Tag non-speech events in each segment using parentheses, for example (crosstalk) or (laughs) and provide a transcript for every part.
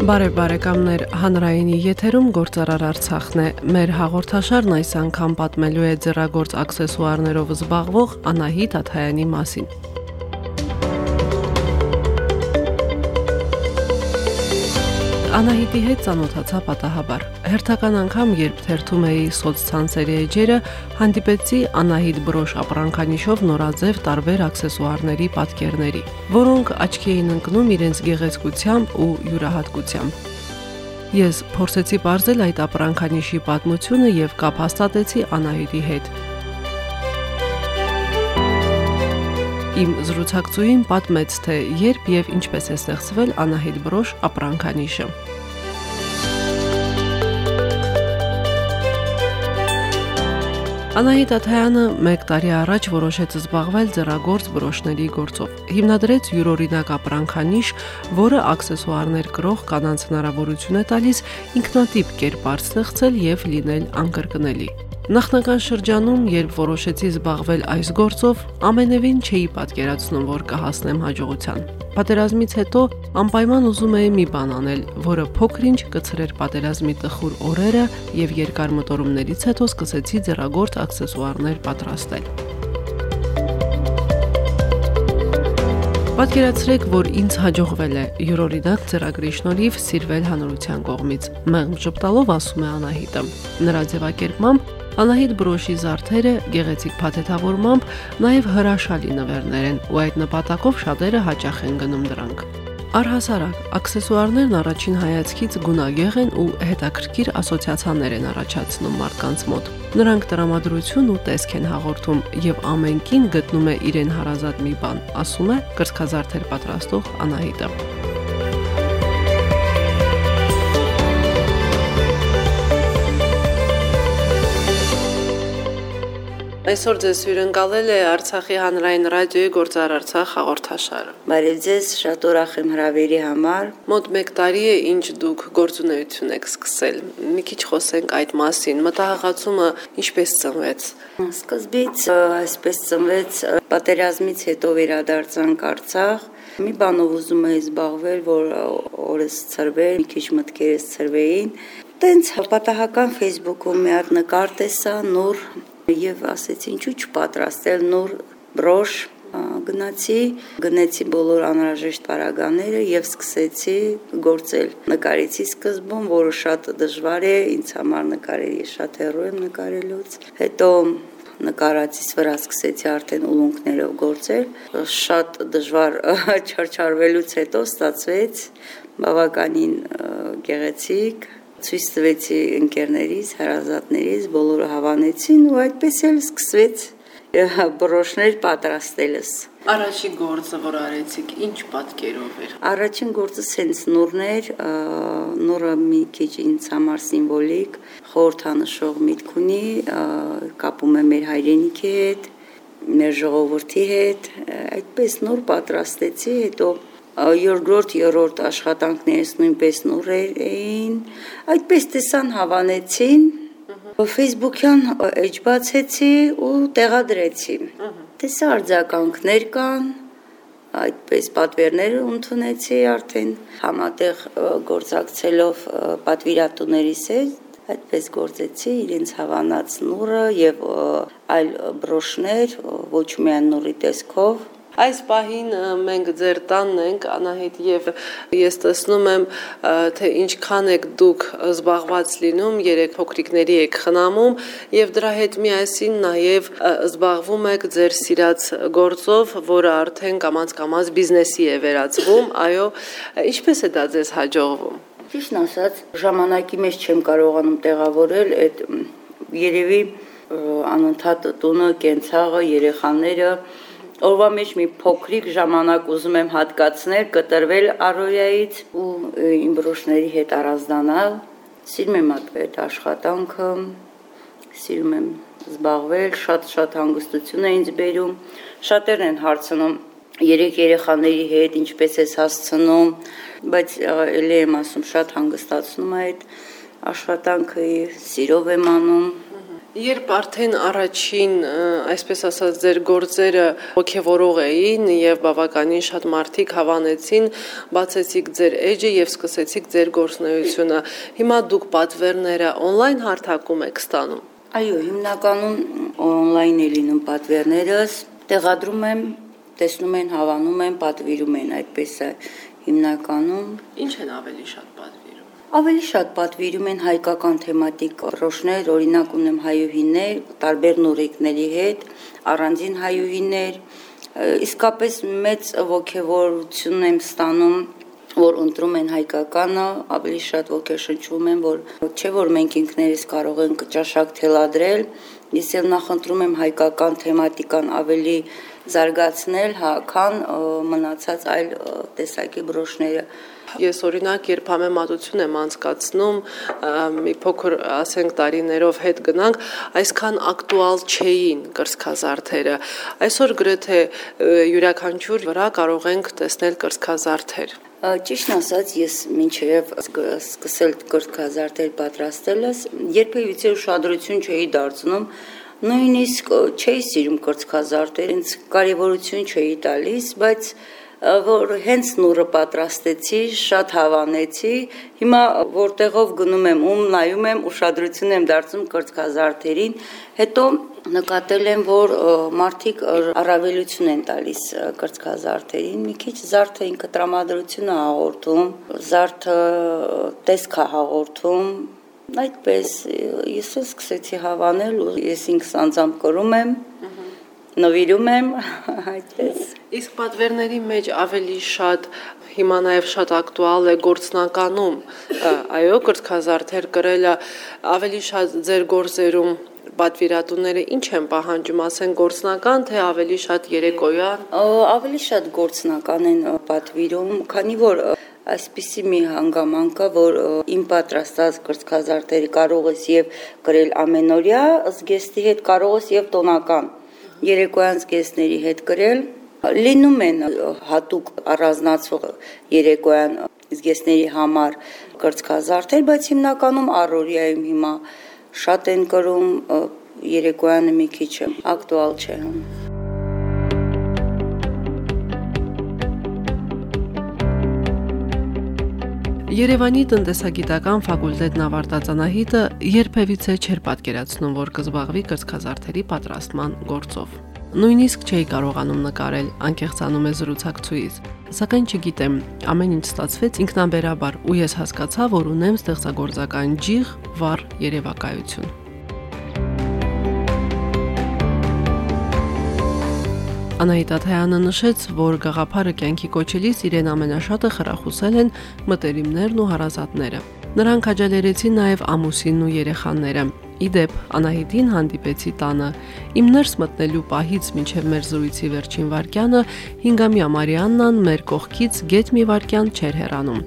Բարև բարեկամներ, հանրայինի եթերում գործարար Արցախն է։ Մեր հաղորդաշարն այս անգամ պատմելու է ձեռագործ աքսեսուարներով զբաղվող Անահիտ Աթայանի մասին։ Անահիտի հետ ծանոթացա պատահաբար։ Հերթական անգամ, երբ թերթում էի սոցցանցերի էջերը, հանդիպեցի Անահիտ բրոշ ապրանքանիշով նորաձև տարբեր աքսեսուարների պատկերների, որոնք աչքի էին ընկնում իրենց գեղեցկությամբ ու յուրահատկությամբ։ Ես փորձեցի ողջել այդ ապրանքանիշի պատմությունը եւ կապ հաստատեցի Անահիտի հետ։ Իմ զրուցակցուհին պատմեց, թե երբ եւ ինչպես է ստեղծվել Անահիտ Բրոշ ապրանքանիշը։ Անահիտ Աթայանը 1 տարի առաջ որոշեց զբաղվել ձեռագործ բրոշների գործով։ Հիմնադրեց յուրօրինակ ապրանքանիշ, որը աքսեսուարներ կրող կանանց հնարավորություն է տալիս ինքնատիպ կերպար ստեղծել եւ լինել անկրկնելի։ Նախնական շրջանում, երբ որոշեցի զբաղվել այս գործով, ամենևին չէի պատկերացնում, որ կհասնեմ հաջողության։ Պատերազմից հետո անպայման ուզում էի մի բան անել, որը փոքրինչ կցրեր պատերազմի տխուր օրերը եւ երկար մտորումներից հետո սկսեցի ձեռագործ աքսեսուարներ պատրաստել։ Պատկերացրեք, որ ինձ հաջողվել է յուրօրինակ ծրագրի շնորհիվ սիրվել հանրության կողմից։ Մեղմ շփտալով ասում է Անահիտը։ Նրա ձևակերպմամբ Անահիտ բրոշի զարդերը գեղեցիկ փաթեթավորմամբ նաև հրաշալի նվերներ են, ու այդ նպատակով շատերը հաճախ են գնում դրանք։ Առհասարակ, աքսեսուարներն առաջին հայացքից գունագեղ են ու հետաքրքիր ասոցիացիաներ են առաջացնում մարդկանց մոտ։ Նրանք տրամադրություն ու տեսք են հաղորդում եւ ամենքին գտնում է իրեն հարազատ մի բան, ասում է կրծքազարդեր պատրաստող Անահիտը։ Այսօր ձեզ հյուրընկալել է Արցախի հանրային ռադիոյի Գործար Արցախ հաղորդաշարը։ Բարև ձեզ, շատ ուրախ եմ հրավերի համար։ Մոտ 1 տարի է ինչ դուք գործունեություն եք սկսել։ Մի քիչ խոսենք այդ մասին։ Մտահղացումը ինչպես ծնվեց։ Սկզբից այսպես ծնվեց պատերազմից հետո վերադարձանք Արցախ մի բանով ուզում էի զբաղվել, որ օրս ծրվեր, մի քիչ մտքերս ծրվեին։ Տենց պատահական Facebook-ում մի հատ նկար տեսա, նոր եւ ասեցի ինչու չպատրաստել նոր բրոշ գնացի, գնեցի բոլոր անհրաժեշտ պարագաները եւ սկսեցի գործել։ Նկարեցի սկզբում, որը շատ դժվար է, ինձ համար նկարել շատ հեռու եմ նկարելուց։ Հետո նկարածից վրա սկսեցի արդեն ուլունքներով գործել։ Շատ դժվար չարչարվելուց հետո ստացվեց բավականին գեղեցիկ ցույց տվեցի ընկերներից, հարազատներից, բոլորը հավանեցին ու այդպես էլ սկսվեց բրոշներ պատրաստելս։ Առաջին գործը, որ արեցիք, ինչ պատկերով էր։ Առաջին գործը սենց նուրներ, նուրը մի քիչ ինձ համար սիմվոլիկ, խորհրդանշող միտք ունի, կապում է մեր հայրենիքի հետ, մեր ժողովրդի հետ, այդպես նոր պատրաստեցի, հետո երկրորդ, երրորդ աշխատանքներս նույնպես նորեր էին։ Այդպես տեսան հավանեցին, Facebook-յան էջ բացեցի ու տեղադրեցի։ Տեսա արձագանքներ կան, այդպես պատվերներ ընդունեցի արդեն համատեղ գործակցելով պատվիրատուներիս հետ այդպես գործեցի իրենց հավանած նուրը եւ այլ բրոշներ ոչ միայն նուրի տեսքով Այս պահին մենք ձեր տանն ենք Անահիտ եւ ես տեսնում եմ թե ինչքան եք դուք զբաղված լինում, երեք փոքրիկների եք խնամում եւ դրա հետ միասին նաեւ զբաղվում եք ձեր սիրած գործով, որը արդեն կամած-կամած բիզնեսի է վերածվում։ Այո, ինչպես է դա ձեզ հաջողվում։ Ճիշտն ասած, ժամանակի մեջ չեմ կարողանում տեղավորել այդ երևի անընդհատ տունը, կենցաղը, երեխաները օրվա մեջ մի փոքրիկ ժամանակ ուզում եմ հատկացնել, կտրվել Արոյայից ու իմ բրոշների հետ առանձնանալ։ Սիրում եմ այդ աշխատանքը, սիրում եմ զբաղվել, շատ-շատ հանգստություն է ինձ բերում։ Շատերն են հարցնում երեք երեխաների հետ ինչպես ես հասցնում, բայց ելի եմ ասում շատ հանգստացնում է այդ աշխատանքը, սիրով եմ անում Երբ արդեն առաջին, այսպես ասած, ձեր գործերը ողքեվորող էին եւ բավականին շատ մարդիկ հավանեցին, բացեցիք ձեր էջը եւ սկսեցիք ձեր գործնեությունը, հիմա դուք պատվերները on-line հարթակում եք ստանում։ Այո, հիմնականում on-line է լինում պատվերներս, տեղադրում եմ, տեսնում են, հավանում են, պատվիրում են, այդպես է հիմնականում։ Ինչ են ավելի շատ Ավելի շատ պատվիրում են հայկական թեմատիկ ռոշներ, օրինակ ունեմ հայուհիներ, տարբեր նորեկների հետ, առանձին հայուհիներ, իսկապես մեծ ողջավորություն եմ ստանում որ ընտրում են հայկականը, ավելի շատ ոգեշնչվում են, որ չէ որ մենք ինքներս կարող ենք ճաշակ թելադրել, ես էլ նախընտրում եմ հայկական թեմատիկան ավելի զարգացնել, հա, քան մնացած այլ տեսակի բրոշները Ես օրինակ երբ համեմատություն եմ անցկացնում, մի փոքր, ասենք, տարիներով հետ գնանք, այսքան ակտուալ չէին կրսկազարդերը։ Այսօր գրեթե յուրաքանչյուր վրա կարող ենք տեսնել կրսկազարդեր։ Ճիշտն ասած, ես մինչև սկսել կրկազարտել պատրաստելս, երբևիցե ուշադրություն չէի դարձնում նույնիսկ չէի սիրում կրծքազարտեր, ինձ կարևորություն չէի տալիս, բայց որ հենց նուրը պատրաստեցի, շատ հավանեցի։ Հիմա որտեղով գնում եմ, ում նայում եմ, ուշադրություն եմ դարձնում կրծքազարդերին, հետո նկատել եմ, որ մարդիկ առավելություն են տալիս կրծքազարդերին, մի քիչ զարդը ինքը տրամադրություն է հաղորդում, զարդը տեսք է հաղորդում, այդպես ես սկսեցի հավանել ու ես ինքս անձամբ կրում եմ նվիրում եմ (laughs) այդպես իսկ պատվերների մեջ ավելի շատ հիմա նաև շատ ակտուալ է գործնականում այո կրծքազարդեր կրելը ավելի շատ ձեր գործերում պատվիրատուները ինչ են պահանջում, ասեն գործնական, թե ավելի շատ երեկոյան։ Ավելի շատ գործնական են պատվիրում, քանի որ այսպիսի մի հանգամանք կա, որ իմ պատրաստած կրծքազարդերը կարող ես եւ գրել ամենօրյա, զգեստի հետ կարող ես եւ տոնական երեկոյան զգեստների հետ գրել լինում են հատուկ առանձնացող երեկոյան զգեստների համար կրծքազարդեր, բայց հիմնականում առօրյայում հիմա շատ են կրում երեկոյանը մի քիչ ակտուալ չէ։ Երևանի տնտեսագիտական ֆակուլտետն ավարտած Անահիտը երբևիցե չէր պատկերացնում, որ կզբաղվի կրծքազարդերի պատրաստման գործով։ Նույնիսկ չէի կարողանում նկարել, անկեղծանում է զրուցակցուից։ Սակայն չգիտեմ, ամեն ինչ ստացվեց ինքնաբերաբար ու ես հասկացա, որ ունեմ ստեղծագործական ջիղ, վառ երևակայություն։ Անահիտ Աթայանը նշեց, որ գաղափարը կյանքի կոչելիս իրեն ամենաշատը խրախուսել են մտերիմներն ու հարազատները։ Նրանք աջալերեցին նաև ամուսինն ու երեխաները։ Իդեպ Անահիտին հանդիպեցի տանը։ Իմ ներս մտնելու պահից մինչև մեր զրույցի վերջին վարքյանը հինգամյա Մարիաննան մեր կողքից գետ մի վարքյան չէր հեռանում։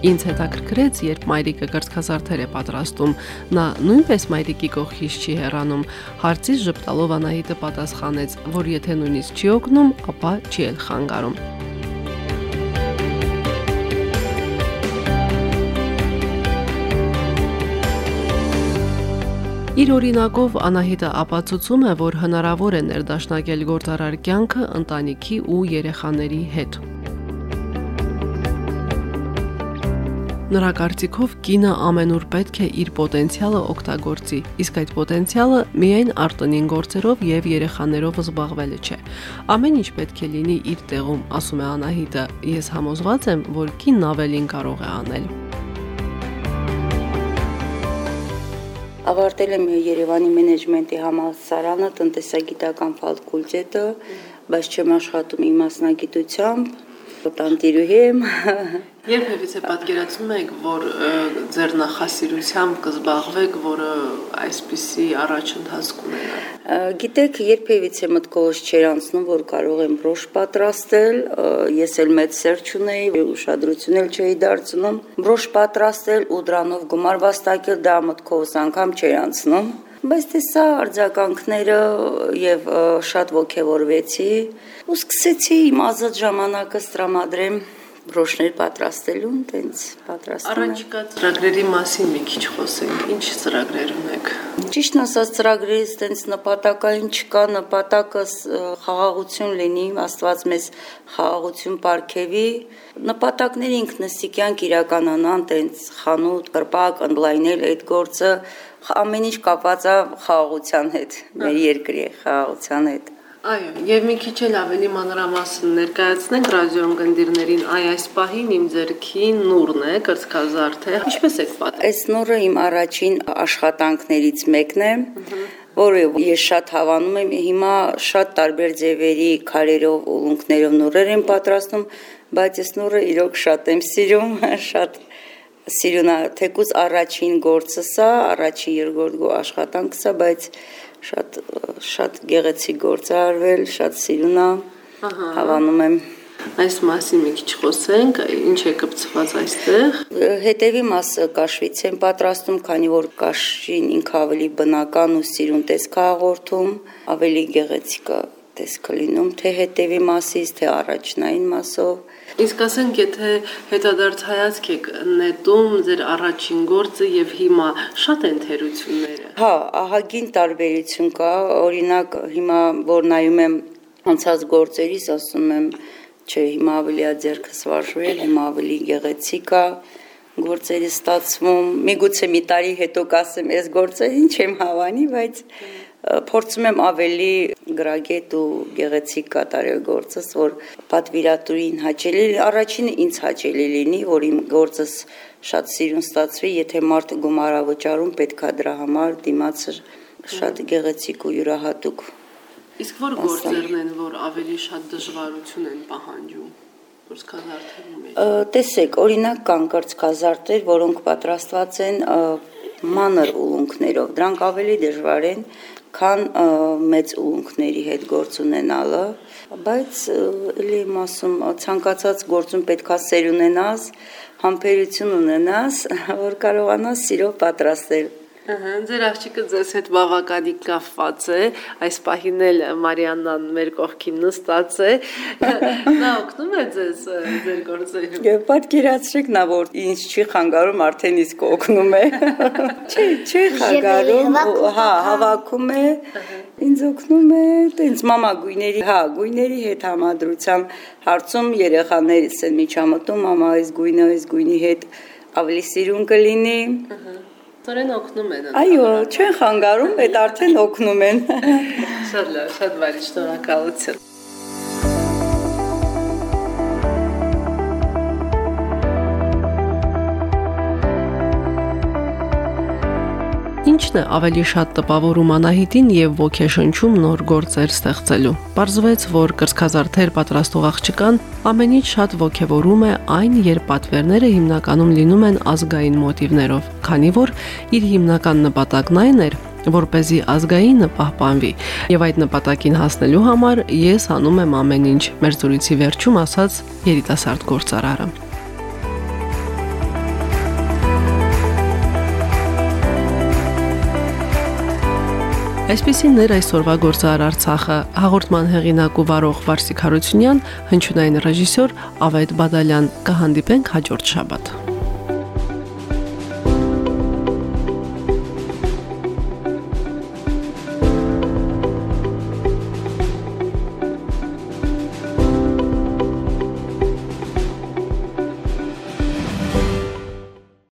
Ինձ հետաքրքրեց, երբ մայրիկը կրծքազարդեր է պատրաստում, նա նույնպես մայրիկի կողքից չի հեռանում։ Հարցից ճպտալով Անահիտը պատասխանեց, որ եթե նույնիսկ չի օգնում, ապա չի էլ խանգարում։ Իր օրինակով Անահիտը ապացուցում է, որ հնարավոր է ներդաշնակել գործարար կյանքը ընտանիքի ու երեխաների հետ։ Նրա կարծիքով կինը ամենուր պետք է իր պոտենցիալը օգտագործի, իսկ այդ պոտենցիալը միայն արտոնին գործերով եւ երեխաներով զբաղվելը չէ։ Ամեն ինչ պետք է լինի իր տեղում, ասում է Անահիտը։ Ես համոզված եմ, որ կինն ավելին կարող է անել։ Ավարտել եմ Երևանի մենեջմենտի համալսարանը, տնտեսագիտական ֆակուլտետը, բայց չեմ աշխատում իմ մասնագիտությամբ, տանտիրուհի եմ Երբևիցե պատկերացնում եք, որ ձեր նախասիրությամբ կզբաղվեք, որը այսպիսի առաջընթաց կունենա։ Գիտեք, երբևիցե մտքովս չէր անցնում, որ կարող եմ բրոշ պատրաստել, ես էլ մեծ սեր չունեի, ուշադրություն էլ չէի դարձնում։ Բրոշ պատրաստել ու դրանով գումար վաստակել դա մտքովս անգամ չէր անցնում բայց տեսա արձագանքները եւ շատ ողջևորվեցի ու սկսեցի իմ ազատ ժամանակը տրամադրեմ բրոշներ պատրաստելուն, տենց պատրաստում։ Առաջիկա ծրագրերի մասին մի քիչ խոսենք։ Ինչ ծրագրեր ունեք։ Ճիշտն ասած, ծրագրերից տենց նպատակային չկա, նպատակը խաղաղություն լինի, Աստված մեզ խաղաղություն ապարգևի։ Նպատակները ինքնստիկյանք իրականանան, տենց խանութ, կրպակ, ընդլայնել այդ գործը, ամեն ինչ կապված է խաղաղության հետ, մեր երկրի խաղաղության հետ։ Այո, եւ մի քիչ էլ ավելի մանրամասն ներկայացնենք ռադիոյում գնդիրներին, այ այս պահին իմ ձերքին նուրն է, կրծքազարդ է։ Ինչպես եք պատը։ Այս նուրը իմ առաջին աշխատանքներից մեկն է, որը ես շատ հավանում եմ, հիմա շատ տարբեր ձևերի քարերով, ուլունքներով նուրեր եմ պատրաստում, բայց այս նուրը իրոք շատ եմ սիրում, (laughs) շատ սիրունա թեկուզ առաջին գործը սա, առաջին երկրորդ աշխատանքս է, բայց շատ շատ գեղեցիկ գործ է արվել, շատ սիրուն է։ Ահա։ Հավանում եմ Այս մասին մի քիչ խոսենք, ինչ է կպցված այստեղ։ Հետևի մասը կաշվից են պատրաստում, քանի որ կաշին ինքը ավելի բնական ու սիրուն տեսք հաղորդում, ավելի գեղեցիկ է տեսքը լինում, թե հետևի մասից, թե առաջնային մասով։ Իսկ ասենք, եթե հետադարձ հայացք եք նետում ձեր առաջին գործը եւ հիմա շատ են թերությունները։ Հա, ահագին տարբերություն կա, օրինակ հիմա որ նայում եմ անցած գործերից, ասում եմ, չէ, հիմա ավելի է ձերքս վարժվել, հիմա ավելի գեղեցիկ է գործերի ստացվում։ Միգուցե մի տարի հետո կասեմ, այս գործը ինչ եմ հավանի, բայց փորձում եմ ավելի գրագետ ու գեղեցիկ կատարել գործս, որ պատվիրատուրին հաճելի առաջինը ինձ հաճելի լինի, որ իմ գործս շատ սիրուն ստացվի, եթե մարդը գումարավճարում պետքա դրա համար դիմացը շատ գեղեցիկ ու յուրահատուկ։ Իսկ որ գործերն են, որ ավելի շատ դժվարություն են պահանջում կրծքազարդերի մեջ։ Տեսեք, օրինակ կան կրծքազարդեր, որոնք պատրաստված են մանր ուլունքներով։ Դրանք ավելի դժվար են, քան մեծ ուլունքների հետ գործ ունենալը, բայց էլի եմ ասում, ցանկացած գործում պետքա սեր ունենաս, համբերություն ունենաս, որ կարողանաս սիրով պատրաստել։ Ահա, ձեր աղջիկը ձեզ հետ բավականին կապված է, այս պահին էլ Մարիաննան մեր կողքին նստած է։ (laughs) Նա օգնում է ձեզ ձեր գործերում։ Եվ պատկերացրեք նա որ ինձ չի խանգարում, արդեն իսկ օգնում է։ (laughs) Չի, չի խանգարում, հա, հավաքում է, ինձ օգնում է, տենց մամա գույների, հա, գույների հետ համադրությամբ հարցում երեխաներից են միջամտում, մամա այս գույնը, այս գույնի հետ ավելի սիրուն կլինի։ Ահա Ստորեն օգնում են։ Այո, չեն խանգարում, այդ արդեն օգնում են։ Շատ լավ, շատ բարի, շնորհակալություն։ Ինչն է ավելի շատ տպավորում Անահիտին եւ ոգեշնչում նոր գործեր ստեղծելու։ Պարզվեց, որ կրսկազարդեր պատրաստող աղջկան ամենից շատ ոգևորում է այն, երբ պատվերները հիմնականում լինում են ազգային մոտիվներով, քանի որ իր հիմնական նպատակն այն էր, որ เป զի ազգայինը պահպանվի եւ այդ նպատակին հասնելու համար ես անում եմ ամեն ինչ մեր զրույցի վերջում ասաց երիտասարդ գործարարը Այսպեսին ներ այսօրվա գործար Արցախը հաղորդման հեղինակ ու վարող Վարսիկ Հարությունյան, հնչյունային ռեժիսոր Ավետ Բադալյան։ Կհանդիպենք հաջորդ շաբաթ։